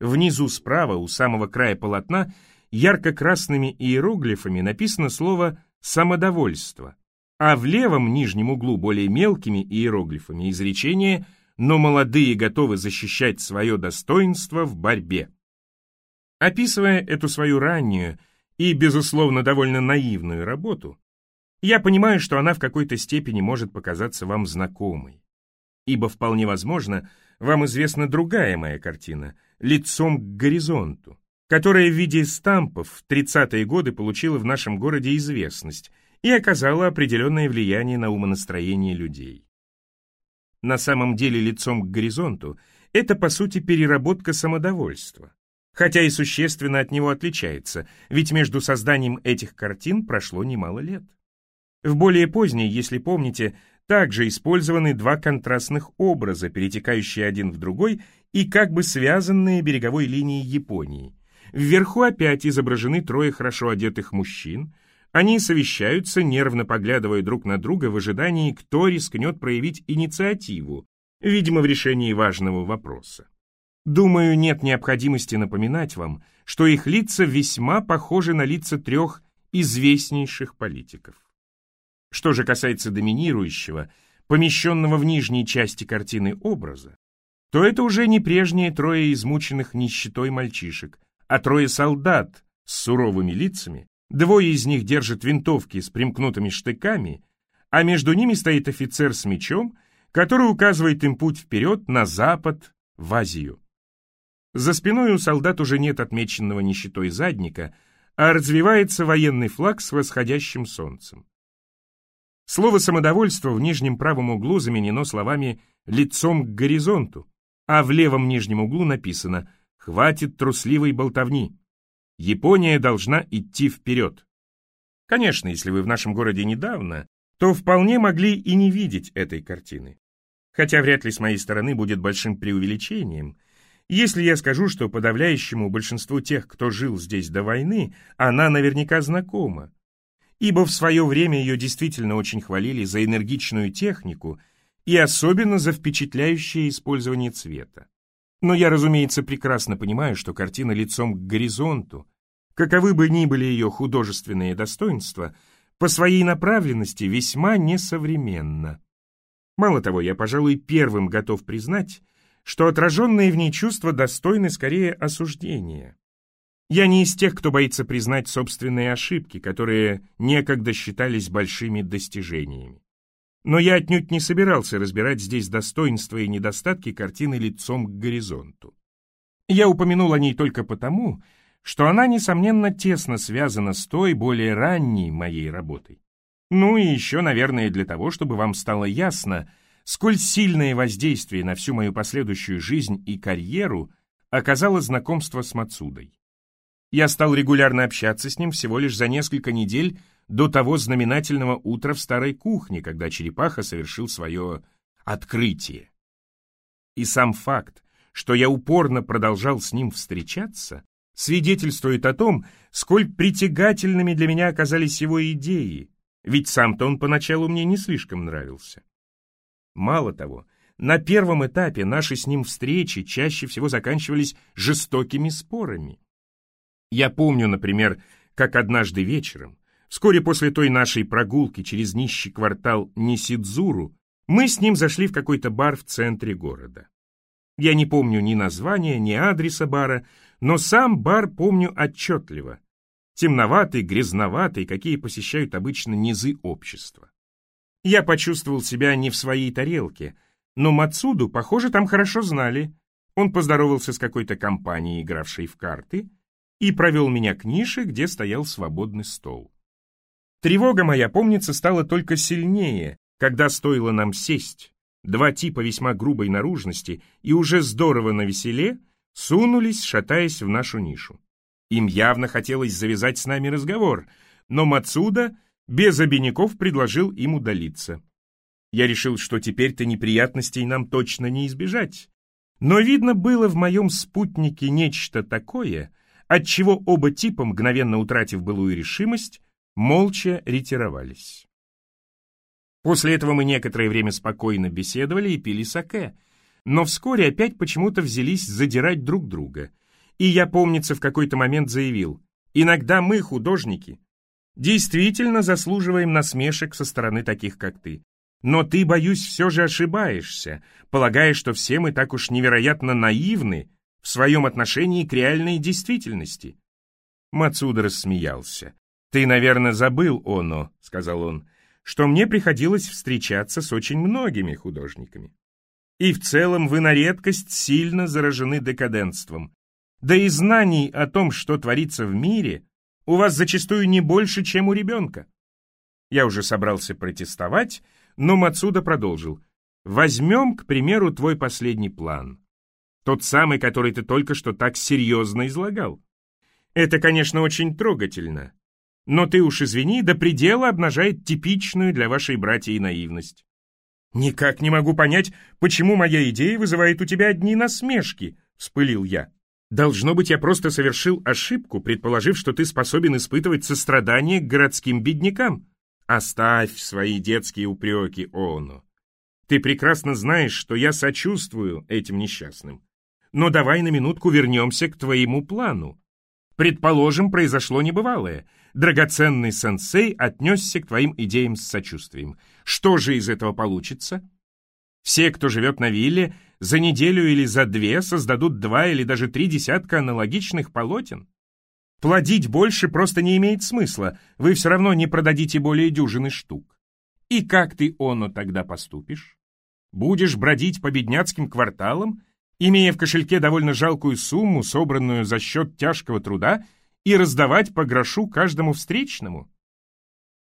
Внизу справа, у самого края полотна, ярко-красными иероглифами написано слово «самодовольство», а в левом нижнем углу более мелкими иероглифами изречение «но молодые готовы защищать свое достоинство в борьбе». Описывая эту свою раннюю и, безусловно, довольно наивную работу, я понимаю, что она в какой-то степени может показаться вам знакомой. Ибо вполне возможно, вам известна другая моя картина «Лицом к горизонту», которая в виде стампов в 30-е годы получила в нашем городе известность и оказала определенное влияние на умонастроение людей. На самом деле «Лицом к горизонту» — это, по сути, переработка самодовольства, хотя и существенно от него отличается, ведь между созданием этих картин прошло немало лет. В более поздней, если помните, также использованы два контрастных образа, перетекающие один в другой и как бы связанные береговой линией Японии. Вверху опять изображены трое хорошо одетых мужчин. Они совещаются, нервно поглядывая друг на друга в ожидании, кто рискнет проявить инициативу, видимо, в решении важного вопроса. Думаю, нет необходимости напоминать вам, что их лица весьма похожи на лица трех известнейших политиков. Что же касается доминирующего, помещенного в нижней части картины образа, то это уже не прежние трое измученных нищетой мальчишек, а трое солдат с суровыми лицами, двое из них держат винтовки с примкнутыми штыками, а между ними стоит офицер с мечом, который указывает им путь вперед на запад, в Азию. За спиной у солдат уже нет отмеченного нищетой задника, а развивается военный флаг с восходящим солнцем. Слово «самодовольство» в нижнем правом углу заменено словами «лицом к горизонту», а в левом нижнем углу написано «хватит трусливой болтовни». Япония должна идти вперед. Конечно, если вы в нашем городе недавно, то вполне могли и не видеть этой картины. Хотя вряд ли с моей стороны будет большим преувеличением, если я скажу, что подавляющему большинству тех, кто жил здесь до войны, она наверняка знакома, ибо в свое время ее действительно очень хвалили за энергичную технику и особенно за впечатляющее использование цвета. Но я, разумеется, прекрасно понимаю, что картина лицом к горизонту, каковы бы ни были ее художественные достоинства, по своей направленности весьма несовременна. Мало того, я, пожалуй, первым готов признать, что отраженные в ней чувства достойны скорее осуждения. Я не из тех, кто боится признать собственные ошибки, которые некогда считались большими достижениями. Но я отнюдь не собирался разбирать здесь достоинства и недостатки картины лицом к горизонту. Я упомянул о ней только потому, что она, несомненно, тесно связана с той более ранней моей работой. Ну и еще, наверное, для того, чтобы вам стало ясно, сколь сильное воздействие на всю мою последующую жизнь и карьеру оказало знакомство с Мацудой. Я стал регулярно общаться с ним всего лишь за несколько недель до того знаменательного утра в старой кухне, когда черепаха совершил свое открытие. И сам факт, что я упорно продолжал с ним встречаться, свидетельствует о том, сколь притягательными для меня оказались его идеи, ведь сам-то он поначалу мне не слишком нравился. Мало того, на первом этапе наши с ним встречи чаще всего заканчивались жестокими спорами. Я помню, например, как однажды вечером, вскоре после той нашей прогулки через нищий квартал Нисидзуру, мы с ним зашли в какой-то бар в центре города. Я не помню ни названия, ни адреса бара, но сам бар помню отчетливо. Темноватый, грязноватый, какие посещают обычно низы общества. Я почувствовал себя не в своей тарелке, но Мацуду, похоже, там хорошо знали. Он поздоровался с какой-то компанией, игравшей в карты, и провел меня к нише, где стоял свободный стол. Тревога моя, помнится, стала только сильнее, когда стоило нам сесть. Два типа весьма грубой наружности и уже здорово навеселе сунулись, шатаясь в нашу нишу. Им явно хотелось завязать с нами разговор, но Мацуда без обиняков предложил им удалиться. Я решил, что теперь-то неприятностей нам точно не избежать. Но, видно, было в моем спутнике нечто такое, отчего оба типа, мгновенно утратив былую решимость, молча ретировались. После этого мы некоторое время спокойно беседовали и пили саке, но вскоре опять почему-то взялись задирать друг друга, И я, помнится, в какой-то момент заявил, иногда мы, художники, действительно заслуживаем насмешек со стороны таких, как ты. Но ты, боюсь, все же ошибаешься, полагая, что все мы так уж невероятно наивны в своем отношении к реальной действительности. Мацуда рассмеялся. «Ты, наверное, забыл, Оно», — сказал он, «что мне приходилось встречаться с очень многими художниками. И в целом вы на редкость сильно заражены декаденством. Да и знаний о том, что творится в мире, у вас зачастую не больше, чем у ребенка». Я уже собрался протестовать, но Мацуда продолжил. «Возьмем, к примеру, твой последний план. Тот самый, который ты только что так серьезно излагал. Это, конечно, очень трогательно. Но ты уж извини, до предела обнажает типичную для вашей братьей наивность. «Никак не могу понять, почему моя идея вызывает у тебя одни насмешки», — вспылил я. «Должно быть, я просто совершил ошибку, предположив, что ты способен испытывать сострадание к городским беднякам. Оставь свои детские упреки, Оно. Ты прекрасно знаешь, что я сочувствую этим несчастным. Но давай на минутку вернемся к твоему плану. Предположим, произошло небывалое. Драгоценный сенсей отнесся к твоим идеям с сочувствием. Что же из этого получится? Все, кто живет на вилле, за неделю или за две создадут два или даже три десятка аналогичных полотен. Плодить больше просто не имеет смысла, вы все равно не продадите более дюжины штук. И как ты, Оно, тогда поступишь? Будешь бродить по бедняцким кварталам, имея в кошельке довольно жалкую сумму, собранную за счет тяжкого труда, и раздавать по грошу каждому встречному?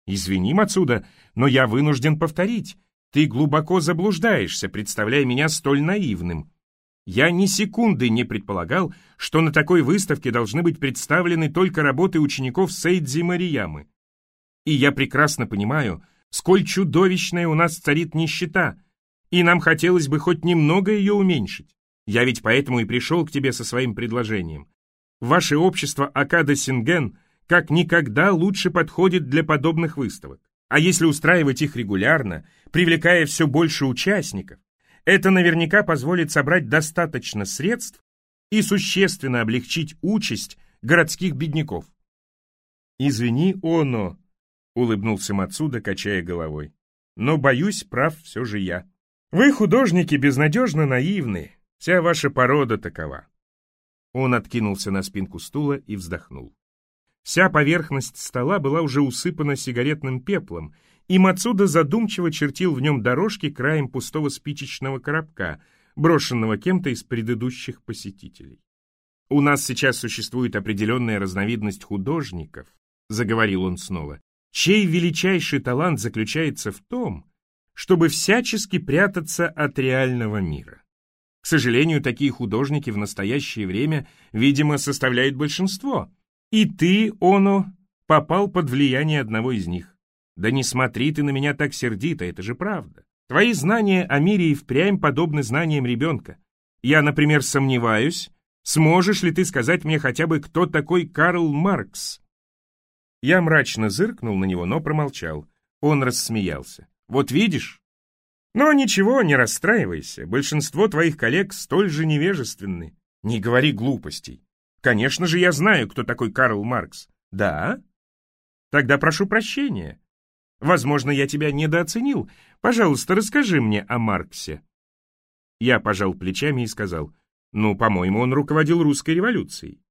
Извини, отсюда, но я вынужден повторить. Ты глубоко заблуждаешься, представляя меня столь наивным. Я ни секунды не предполагал, что на такой выставке должны быть представлены только работы учеников Сейдзи Мариямы. И я прекрасно понимаю, сколь чудовищная у нас царит нищета, и нам хотелось бы хоть немного ее уменьшить. Я ведь поэтому и пришел к тебе со своим предложением. Ваше общество Акада Синген как никогда лучше подходит для подобных выставок. А если устраивать их регулярно, привлекая все больше участников, это наверняка позволит собрать достаточно средств и существенно облегчить участь городских бедняков. «Извини, Оно», — улыбнулся Мацуда, качая головой. «Но, боюсь, прав все же я. Вы, художники, безнадежно наивны. Вся ваша порода такова». Он откинулся на спинку стула и вздохнул. Вся поверхность стола была уже усыпана сигаретным пеплом, и Мацуда задумчиво чертил в нем дорожки краем пустого спичечного коробка, брошенного кем-то из предыдущих посетителей. «У нас сейчас существует определенная разновидность художников», — заговорил он снова, «чей величайший талант заключается в том, чтобы всячески прятаться от реального мира. К сожалению, такие художники в настоящее время, видимо, составляют большинство, и ты, Оно, попал под влияние одного из них. Да не смотри ты на меня так сердито, это же правда. Твои знания о мире и впрямь подобны знаниям ребенка. Я, например, сомневаюсь, сможешь ли ты сказать мне хотя бы, кто такой Карл Маркс? Я мрачно зыркнул на него, но промолчал. Он рассмеялся. Вот видишь? Но ничего, не расстраивайся. Большинство твоих коллег столь же невежественны. Не говори глупостей. Конечно же, я знаю, кто такой Карл Маркс. Да? Тогда прошу прощения. Возможно, я тебя недооценил. Пожалуйста, расскажи мне о Марксе». Я пожал плечами и сказал, «Ну, по-моему, он руководил русской революцией».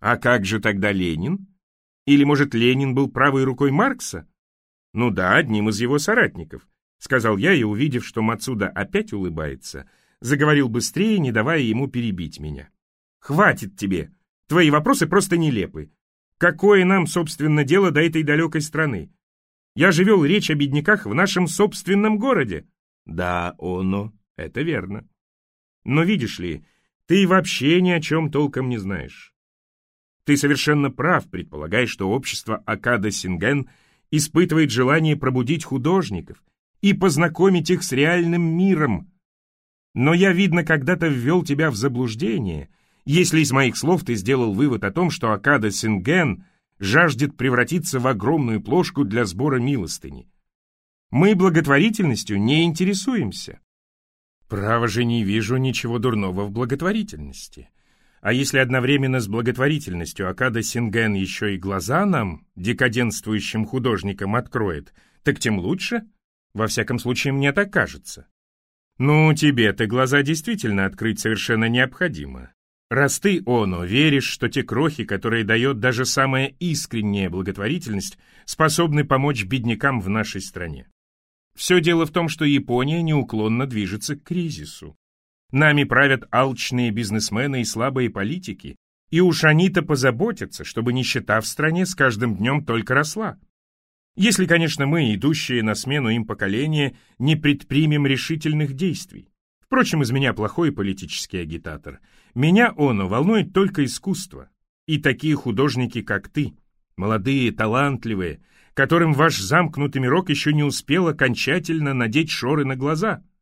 «А как же тогда Ленин? Или, может, Ленин был правой рукой Маркса?» «Ну да, одним из его соратников», — сказал я, и, увидев, что Мацуда опять улыбается, заговорил быстрее, не давая ему перебить меня. «Хватит тебе! Твои вопросы просто нелепы. Какое нам, собственно, дело до этой далекой страны? Я же вел речь о бедняках в нашем собственном городе. Да, оно, это верно. Но видишь ли, ты вообще ни о чем толком не знаешь. Ты совершенно прав, предполагая, что общество Акада Синген испытывает желание пробудить художников и познакомить их с реальным миром. Но я, видно, когда-то ввел тебя в заблуждение, если из моих слов ты сделал вывод о том, что Акада Синген жаждет превратиться в огромную плошку для сбора милостыни. Мы благотворительностью не интересуемся. Право же не вижу ничего дурного в благотворительности. А если одновременно с благотворительностью Акада Синген еще и глаза нам, декаденствующим художникам, откроет, так тем лучше. Во всяком случае, мне так кажется. Ну, тебе-то глаза действительно открыть совершенно необходимо. Раз ты, Оно, веришь, что те крохи, которые дает даже самая искренняя благотворительность, способны помочь беднякам в нашей стране. Все дело в том, что Япония неуклонно движется к кризису. Нами правят алчные бизнесмены и слабые политики, и уж они-то позаботятся, чтобы нищета в стране с каждым днем только росла. Если, конечно, мы, идущие на смену им поколения, не предпримем решительных действий. Впрочем, из меня плохой политический агитатор. Меня, оно, волнует только искусство. И такие художники, как ты, молодые, талантливые, которым ваш замкнутый мирок еще не успел окончательно надеть шоры на глаза —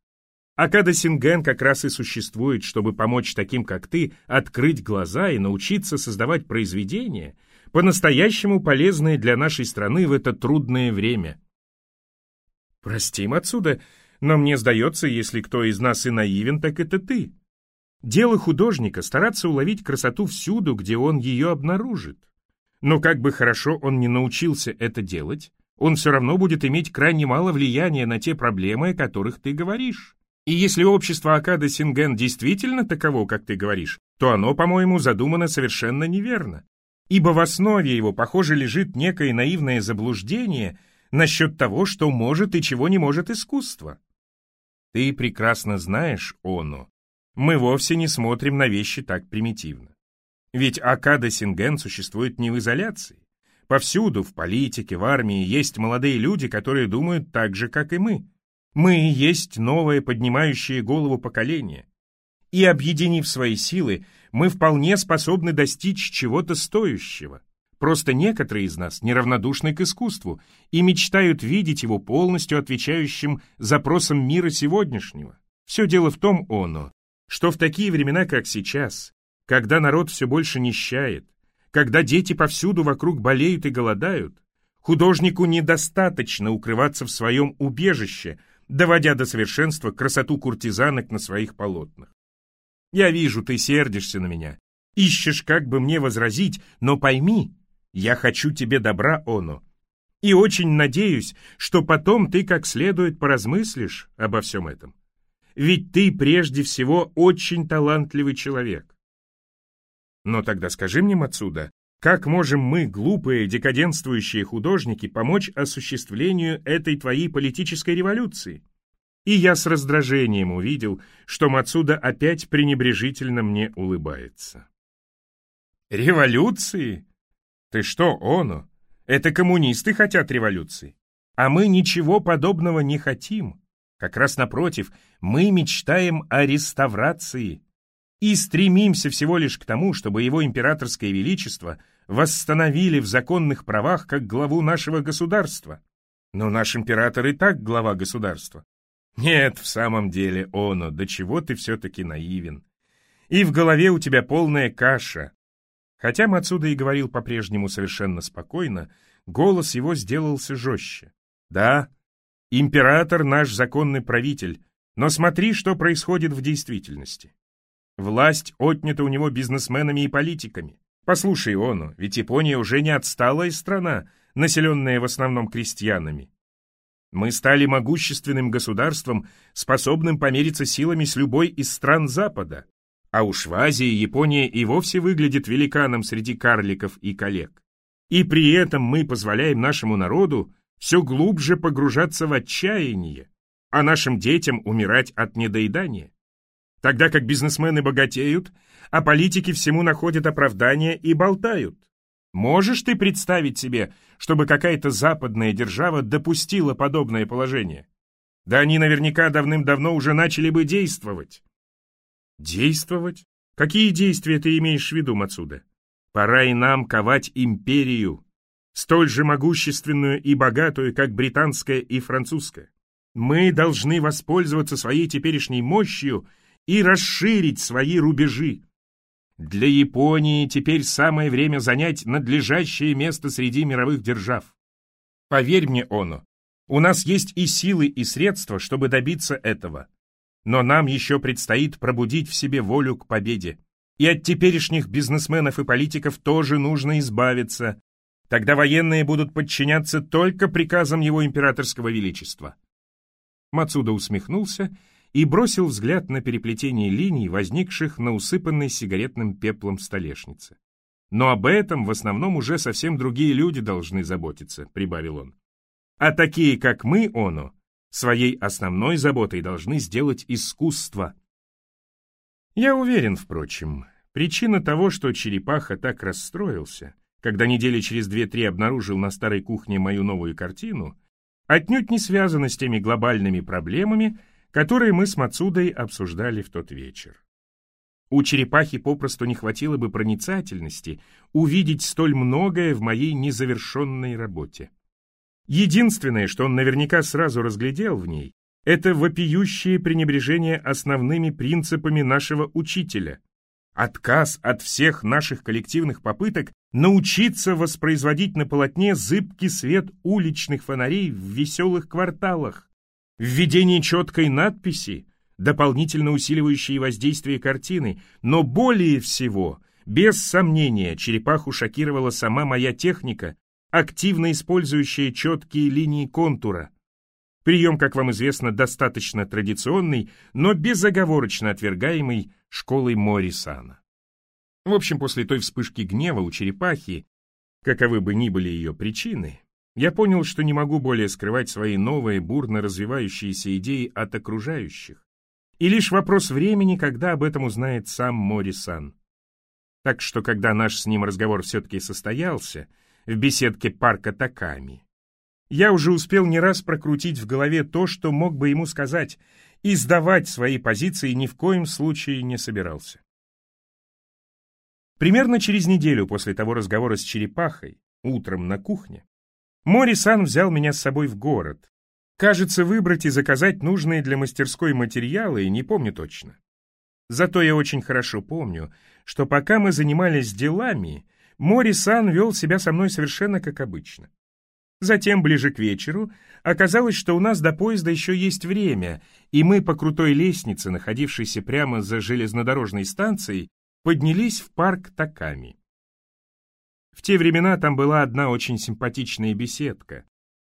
Акада Синген как раз и существует, чтобы помочь таким, как ты, открыть глаза и научиться создавать произведения, по-настоящему полезные для нашей страны в это трудное время. Простим отсюда, но мне сдается, если кто из нас и наивен, так это ты. Дело художника — стараться уловить красоту всюду, где он ее обнаружит. Но как бы хорошо он не научился это делать, он все равно будет иметь крайне мало влияния на те проблемы, о которых ты говоришь. И если общество Акада Синген действительно таково, как ты говоришь, то оно, по-моему, задумано совершенно неверно. Ибо в основе его, похоже, лежит некое наивное заблуждение насчет того, что может и чего не может искусство. Ты прекрасно знаешь, Оно, мы вовсе не смотрим на вещи так примитивно. Ведь Акада Синген существует не в изоляции. Повсюду, в политике, в армии, есть молодые люди, которые думают так же, как и мы. Мы и есть новое поднимающее голову поколение. И объединив свои силы, мы вполне способны достичь чего-то стоящего. Просто некоторые из нас неравнодушны к искусству и мечтают видеть его полностью отвечающим запросам мира сегодняшнего. Все дело в том, Оно, что в такие времена, как сейчас, когда народ все больше нищает, когда дети повсюду вокруг болеют и голодают, художнику недостаточно укрываться в своем убежище – доводя до совершенства красоту куртизанок на своих полотнах. Я вижу, ты сердишься на меня, ищешь, как бы мне возразить, но пойми, я хочу тебе добра, Оно, и очень надеюсь, что потом ты как следует поразмыслишь обо всем этом. Ведь ты прежде всего очень талантливый человек. Но тогда скажи мне, отсюда, как можем мы, глупые, декаденствующие художники, помочь осуществлению этой твоей политической революции? И я с раздражением увидел, что Мацуда опять пренебрежительно мне улыбается. Революции? Ты что, Оно? Это коммунисты хотят революции. А мы ничего подобного не хотим. Как раз напротив, мы мечтаем о реставрации и стремимся всего лишь к тому, чтобы его императорское величество – восстановили в законных правах как главу нашего государства. Но наш император и так глава государства. Нет, в самом деле, Оно, до чего ты все-таки наивен. И в голове у тебя полная каша. Хотя Мацуда и говорил по-прежнему совершенно спокойно, голос его сделался жестче. Да, император наш законный правитель, но смотри, что происходит в действительности. Власть отнята у него бизнесменами и политиками. Послушай, Оно, ведь Япония уже не отсталая страна, населенная в основном крестьянами. Мы стали могущественным государством, способным помериться силами с любой из стран Запада. А уж в Азии Япония и вовсе выглядит великаном среди карликов и коллег. И при этом мы позволяем нашему народу все глубже погружаться в отчаяние, а нашим детям умирать от недоедания тогда как бизнесмены богатеют, а политики всему находят оправдание и болтают. Можешь ты представить себе, чтобы какая-то западная держава допустила подобное положение? Да они наверняка давным-давно уже начали бы действовать. Действовать? Какие действия ты имеешь в виду, Мацуда? Пора и нам ковать империю, столь же могущественную и богатую, как британская и французская. Мы должны воспользоваться своей теперешней мощью и расширить свои рубежи. Для Японии теперь самое время занять надлежащее место среди мировых держав. Поверь мне, Оно, у нас есть и силы, и средства, чтобы добиться этого. Но нам еще предстоит пробудить в себе волю к победе. И от теперешних бизнесменов и политиков тоже нужно избавиться. Тогда военные будут подчиняться только приказам его императорского величества. Мацуда усмехнулся и бросил взгляд на переплетение линий, возникших на усыпанной сигаретным пеплом столешнице. «Но об этом в основном уже совсем другие люди должны заботиться», — прибавил он. «А такие, как мы, Оно, своей основной заботой должны сделать искусство». Я уверен, впрочем, причина того, что черепаха так расстроился, когда недели через две-три обнаружил на старой кухне мою новую картину, отнюдь не связана с теми глобальными проблемами, которые мы с Мацудой обсуждали в тот вечер. У черепахи попросту не хватило бы проницательности увидеть столь многое в моей незавершенной работе. Единственное, что он наверняка сразу разглядел в ней, это вопиющее пренебрежение основными принципами нашего учителя, отказ от всех наших коллективных попыток научиться воспроизводить на полотне зыбкий свет уличных фонарей в веселых кварталах, введение четкой надписи, дополнительно усиливающей воздействие картины, но более всего, без сомнения, черепаху шокировала сама моя техника, активно использующая четкие линии контура. Прием, как вам известно, достаточно традиционный, но безоговорочно отвергаемый школой Морисана. В общем, после той вспышки гнева у черепахи, каковы бы ни были ее причины, я понял, что не могу более скрывать свои новые, бурно развивающиеся идеи от окружающих. И лишь вопрос времени, когда об этом узнает сам Морисан. Так что, когда наш с ним разговор все-таки состоялся, в беседке парка Таками, я уже успел не раз прокрутить в голове то, что мог бы ему сказать, и сдавать свои позиции ни в коем случае не собирался. Примерно через неделю после того разговора с черепахой, утром на кухне, Мори-сан взял меня с собой в город. Кажется, выбрать и заказать нужные для мастерской материалы, не помню точно. Зато я очень хорошо помню, что пока мы занимались делами, Мори-сан вел себя со мной совершенно как обычно. Затем, ближе к вечеру, оказалось, что у нас до поезда еще есть время, и мы по крутой лестнице, находившейся прямо за железнодорожной станцией, поднялись в парк Таками. Те времена там была одна очень симпатичная беседка.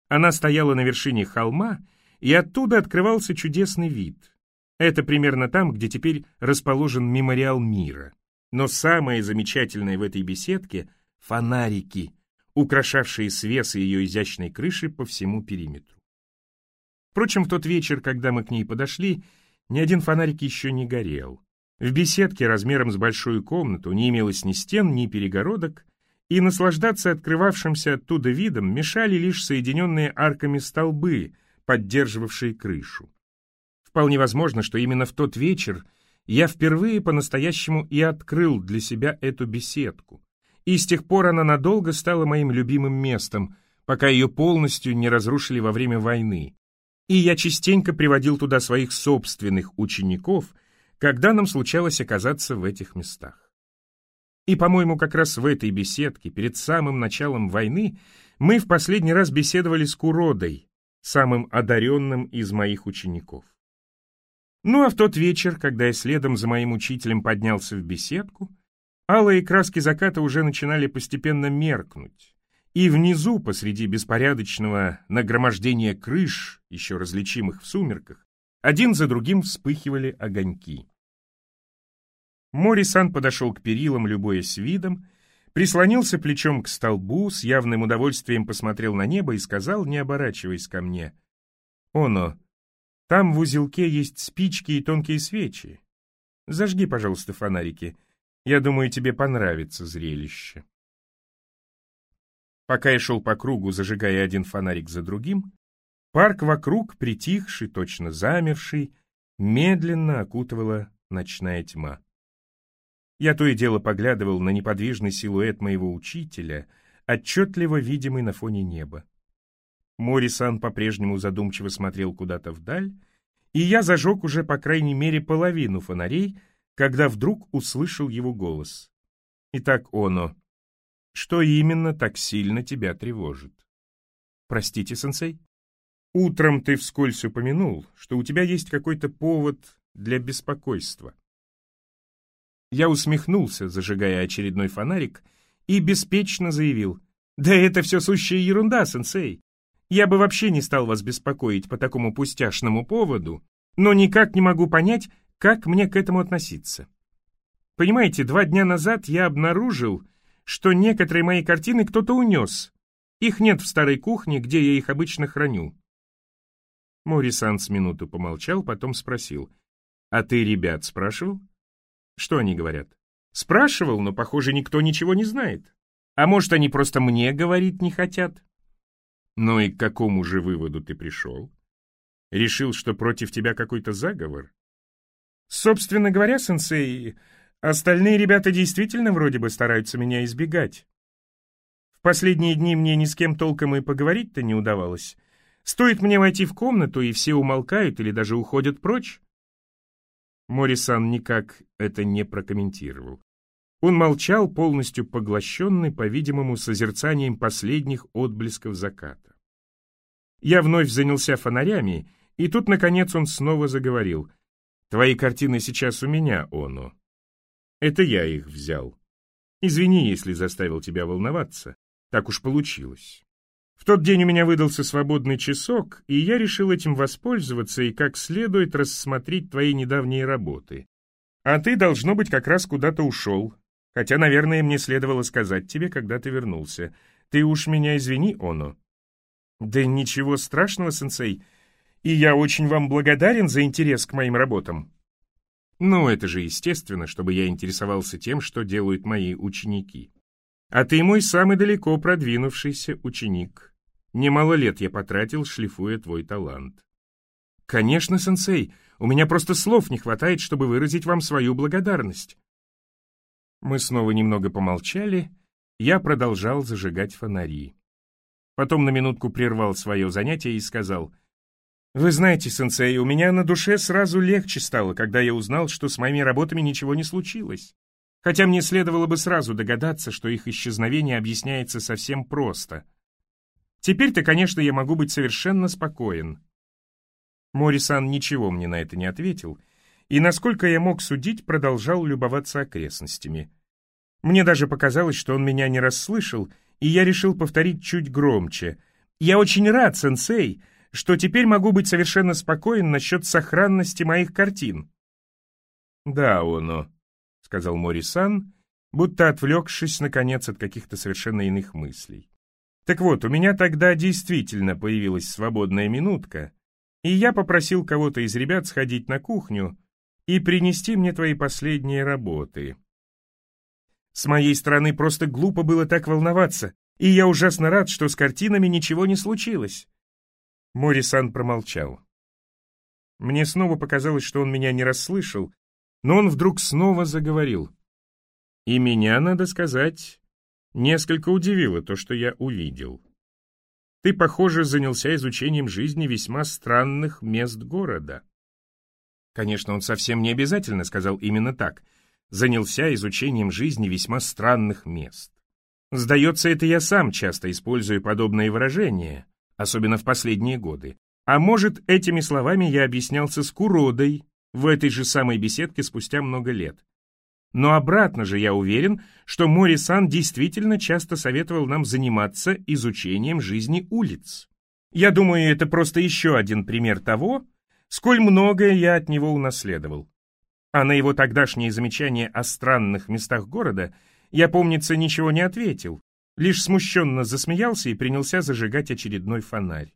Она стояла на вершине холма, и оттуда открывался чудесный вид. Это примерно там, где теперь расположен мемориал мира. Но самое замечательное в этой беседке — фонарики, украшавшие свесы ее изящной крыши по всему периметру. Впрочем, в тот вечер, когда мы к ней подошли, ни один фонарик еще не горел. В беседке размером с большую комнату не имелось ни стен, ни перегородок, и наслаждаться открывавшимся оттуда видом мешали лишь соединенные арками столбы, поддерживавшие крышу. Вполне возможно, что именно в тот вечер я впервые по-настоящему и открыл для себя эту беседку, и с тех пор она надолго стала моим любимым местом, пока ее полностью не разрушили во время войны. И я частенько приводил туда своих собственных учеников, когда нам случалось оказаться в этих местах. И, по-моему, как раз в этой беседке, перед самым началом войны, мы в последний раз беседовали с Куродой, самым одаренным из моих учеников. Ну а в тот вечер, когда я следом за моим учителем поднялся в беседку, алые краски заката уже начинали постепенно меркнуть, и внизу, посреди беспорядочного нагромождения крыш, еще различимых в сумерках, один за другим вспыхивали огоньки. Морисан подошел к перилам, любуясь видом, прислонился плечом к столбу, с явным удовольствием посмотрел на небо и сказал, не оборачиваясь ко мне, «Оно, там в узелке есть спички и тонкие свечи. Зажги, пожалуйста, фонарики. Я думаю, тебе понравится зрелище». Пока я шел по кругу, зажигая один фонарик за другим, парк вокруг, притихший, точно замерший, медленно окутывала ночная тьма. Я то и дело поглядывал на неподвижный силуэт моего учителя, отчетливо видимый на фоне неба. Морисан по-прежнему задумчиво смотрел куда-то вдаль, и я зажег уже по крайней мере половину фонарей, когда вдруг услышал его голос. «Итак, Оно, что именно так сильно тебя тревожит?» «Простите, сенсей?» «Утром ты вскользь упомянул, что у тебя есть какой-то повод для беспокойства». Я усмехнулся, зажигая очередной фонарик, и беспечно заявил. «Да это все сущая ерунда, сенсей. Я бы вообще не стал вас беспокоить по такому пустяшному поводу, но никак не могу понять, как мне к этому относиться. Понимаете, два дня назад я обнаружил, что некоторые мои картины кто-то унес. Их нет в старой кухне, где я их обычно храню. Морисан с минуту помолчал, потом спросил. «А ты ребят спрашивал?» «Что они говорят?» «Спрашивал, но, похоже, никто ничего не знает. А может, они просто мне говорить не хотят?» «Ну и к какому же выводу ты пришел? Решил, что против тебя какой-то заговор?» «Собственно говоря, сенсей, остальные ребята действительно вроде бы стараются меня избегать. В последние дни мне ни с кем толком и поговорить-то не удавалось. Стоит мне войти в комнату, и все умолкают или даже уходят прочь». Морисан никак это не прокомментировал. Он молчал, полностью поглощенный, по-видимому, созерцанием последних отблесков заката. Я вновь занялся фонарями, и тут, наконец, он снова заговорил. «Твои картины сейчас у меня, Оно. Это я их взял. Извини, если заставил тебя волноваться. Так уж получилось. В тот день у меня выдался свободный часок, и я решил этим воспользоваться и как следует рассмотреть твои недавние работы. А ты, должно быть, как раз куда-то ушел, Хотя, наверное, мне следовало сказать тебе, когда ты вернулся. Ты уж меня извини, Оно. Да ничего страшного, сенсей. И я очень вам благодарен за интерес к моим работам. Ну, это же естественно, чтобы я интересовался тем, что делают мои ученики. А ты мой самый далеко продвинувшийся ученик. Немало лет я потратил, шлифуя твой талант. Конечно, сенсей, у меня просто слов не хватает, чтобы выразить вам свою благодарность. Мы снова немного помолчали, я продолжал зажигать фонари. Потом на минутку прервал свое занятие и сказал, «Вы знаете, сенсей, у меня на душе сразу легче стало, когда я узнал, что с моими работами ничего не случилось. Хотя мне следовало бы сразу догадаться, что их исчезновение объясняется совсем просто. Теперь-то, конечно, я могу быть совершенно спокоен». Морисан ничего мне на это не ответил, и, насколько я мог судить, продолжал любоваться окрестностями. Мне даже показалось, что он меня не расслышал, и я решил повторить чуть громче. «Я очень рад, сенсей, что теперь могу быть совершенно спокоен насчет сохранности моих картин». «Да, Оно», — сказал Морисан, будто отвлекшись, наконец, от каких-то совершенно иных мыслей. «Так вот, у меня тогда действительно появилась свободная минутка, и я попросил кого-то из ребят сходить на кухню, и принести мне твои последние работы. С моей стороны просто глупо было так волноваться, и я ужасно рад, что с картинами ничего не случилось. Морисан промолчал. Мне снова показалось, что он меня не расслышал, но он вдруг снова заговорил. И меня, надо сказать, несколько удивило то, что я увидел. Ты, похоже, занялся изучением жизни весьма странных мест города. Конечно, он совсем не обязательно сказал именно так. Занялся изучением жизни весьма странных мест. Сдается, это я сам часто использую подобные выражения, особенно в последние годы. А может, этими словами я объяснялся с Куродой в этой же самой беседке спустя много лет. Но обратно же я уверен, что Мори-сан действительно часто советовал нам заниматься изучением жизни улиц. Я думаю, это просто еще один пример того, сколь многое я от него унаследовал. А на его тогдашние замечания о странных местах города я, помнится, ничего не ответил, лишь смущенно засмеялся и принялся зажигать очередной фонарь.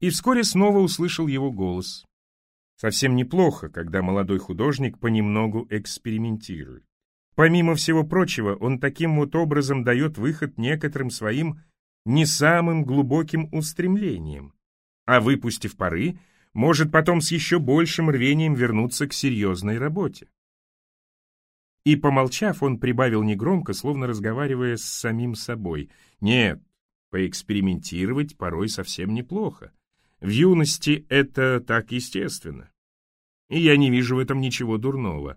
И вскоре снова услышал его голос. Совсем неплохо, когда молодой художник понемногу экспериментирует. Помимо всего прочего, он таким вот образом дает выход некоторым своим не самым глубоким устремлениям, а выпустив пары, может потом с еще большим рвением вернуться к серьезной работе. И, помолчав, он прибавил негромко, словно разговаривая с самим собой. «Нет, поэкспериментировать порой совсем неплохо. В юности это так естественно. И я не вижу в этом ничего дурного».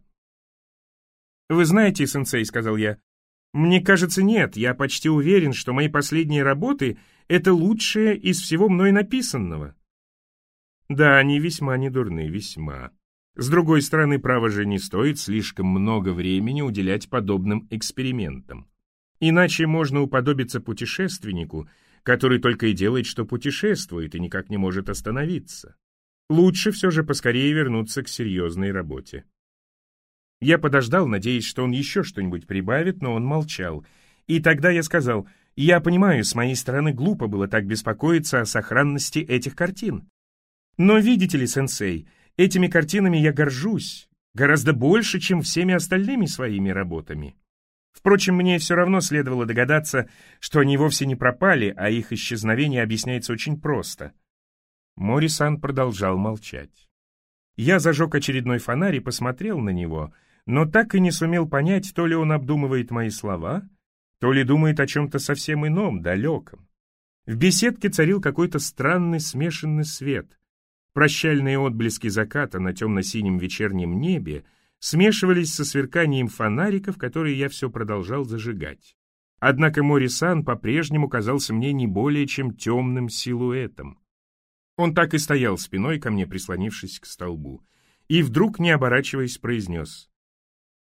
«Вы знаете, сенсей», — сказал я, — «мне кажется, нет. Я почти уверен, что мои последние работы — это лучшее из всего мной написанного. Да, они весьма недурны, весьма. С другой стороны, право же не стоит слишком много времени уделять подобным экспериментам. Иначе можно уподобиться путешественнику, который только и делает, что путешествует и никак не может остановиться. Лучше все же поскорее вернуться к серьезной работе. Я подождал, надеясь, что он еще что-нибудь прибавит, но он молчал. И тогда я сказал, я понимаю, с моей стороны глупо было так беспокоиться о сохранности этих картин. Но видите ли, сенсей, этими картинами я горжусь, гораздо больше, чем всеми остальными своими работами. Впрочем, мне все равно следовало догадаться, что они вовсе не пропали, а их исчезновение объясняется очень просто. Морисан продолжал молчать. Я зажег очередной фонарь и посмотрел на него, но так и не сумел понять, то ли он обдумывает мои слова, то ли думает о чем-то совсем ином, далеком. В беседке царил какой-то странный смешанный свет. Прощальные отблески заката на темно-синем вечернем небе смешивались со сверканием фонариков, которые я все продолжал зажигать. Однако Морисан по-прежнему казался мне не более чем темным силуэтом. Он так и стоял спиной ко мне, прислонившись к столбу, и вдруг, не оборачиваясь, произнес.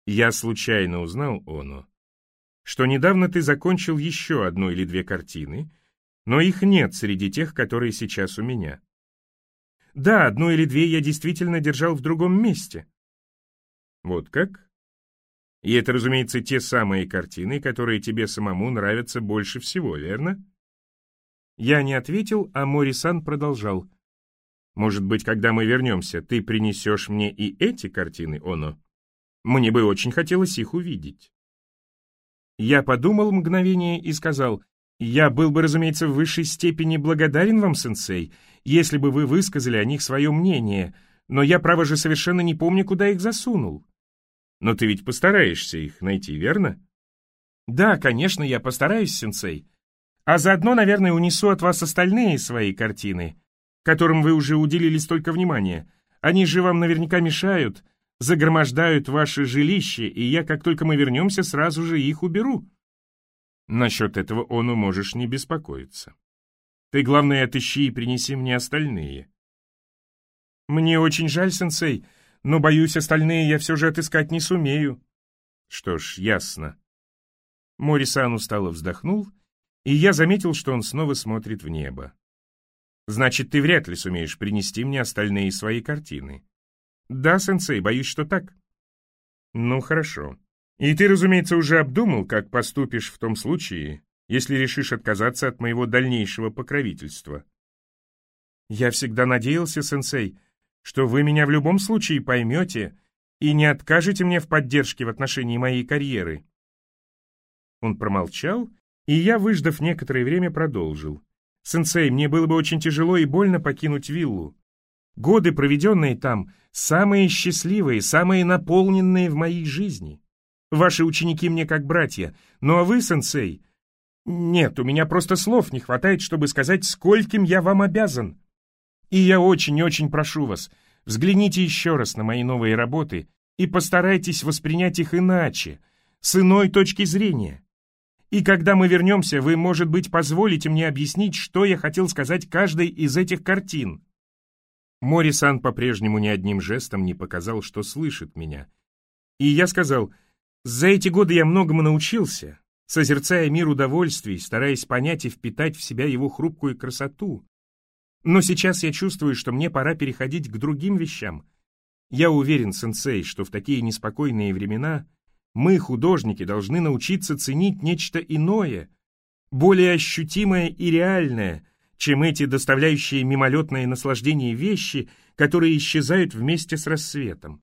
«Я случайно узнал, Оно, что недавно ты закончил еще одну или две картины, но их нет среди тех, которые сейчас у меня. Да, одну или две я действительно держал в другом месте. Вот как? И это, разумеется, те самые картины, которые тебе самому нравятся больше всего, верно? Я не ответил, а Морисан продолжал. Может быть, когда мы вернемся, ты принесешь мне и эти картины, Оно? Мне бы очень хотелось их увидеть. Я подумал мгновение и сказал, «Я был бы, разумеется, в высшей степени благодарен вам, сенсей, если бы вы высказали о них свое мнение, но я, право же, совершенно не помню, куда их засунул». «Но ты ведь постараешься их найти, верно?» «Да, конечно, я постараюсь, сенсей. А заодно, наверное, унесу от вас остальные свои картины, которым вы уже уделили столько внимания. Они же вам наверняка мешают, загромождают ваше жилище, и я, как только мы вернемся, сразу же их уберу». Насчет этого ону можешь не беспокоиться. Ты, главное, отыщи и принеси мне остальные. Мне очень жаль, сенсей, но, боюсь, остальные я все же отыскать не сумею. Что ж, ясно. Морисан устало вздохнул, и я заметил, что он снова смотрит в небо. Значит, ты вряд ли сумеешь принести мне остальные свои картины. Да, сенсей, боюсь, что так. Ну, хорошо. И ты, разумеется, уже обдумал, как поступишь в том случае, если решишь отказаться от моего дальнейшего покровительства. Я всегда надеялся, сенсей, что вы меня в любом случае поймете и не откажете мне в поддержке в отношении моей карьеры. Он промолчал, и я, выждав некоторое время, продолжил. «Сенсей, мне было бы очень тяжело и больно покинуть виллу. Годы, проведенные там, самые счастливые, самые наполненные в моей жизни. Ваши ученики мне как братья. Ну а вы, сенсей? Нет, у меня просто слов не хватает, чтобы сказать, скольким я вам обязан. И я очень-очень прошу вас, взгляните еще раз на мои новые работы и постарайтесь воспринять их иначе, с иной точки зрения. И когда мы вернемся, вы, может быть, позволите мне объяснить, что я хотел сказать каждой из этих картин. Морисан по-прежнему ни одним жестом не показал, что слышит меня. И я сказал, за эти годы я многому научился, созерцая мир удовольствий, стараясь понять и впитать в себя его хрупкую красоту. Но сейчас я чувствую, что мне пора переходить к другим вещам. Я уверен, сенсей, что в такие неспокойные времена мы, художники, должны научиться ценить нечто иное, более ощутимое и реальное, чем эти доставляющие мимолетное наслаждение вещи, которые исчезают вместе с рассветом.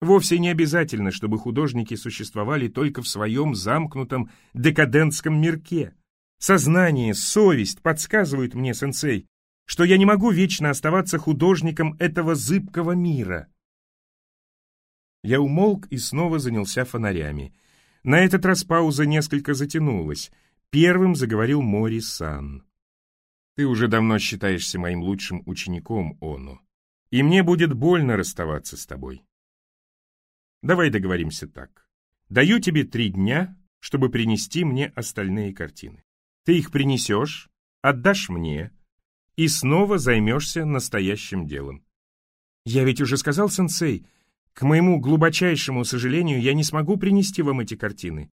Вовсе не обязательно, чтобы художники существовали только в своем замкнутом декадентском мирке. Сознание, совесть подсказывают мне, сенсей, что я не могу вечно оставаться художником этого зыбкого мира. Я умолк и снова занялся фонарями. На этот раз пауза несколько затянулась. Первым заговорил Мори Сан. «Ты уже давно считаешься моим лучшим учеником, Ону, и мне будет больно расставаться с тобой. Давай договоримся так. Даю тебе три дня, чтобы принести мне остальные картины. Ты их принесешь, отдашь мне и снова займешься настоящим делом. Я ведь уже сказал, сенсей, К моему глубочайшему сожалению, я не смогу принести вам эти картины.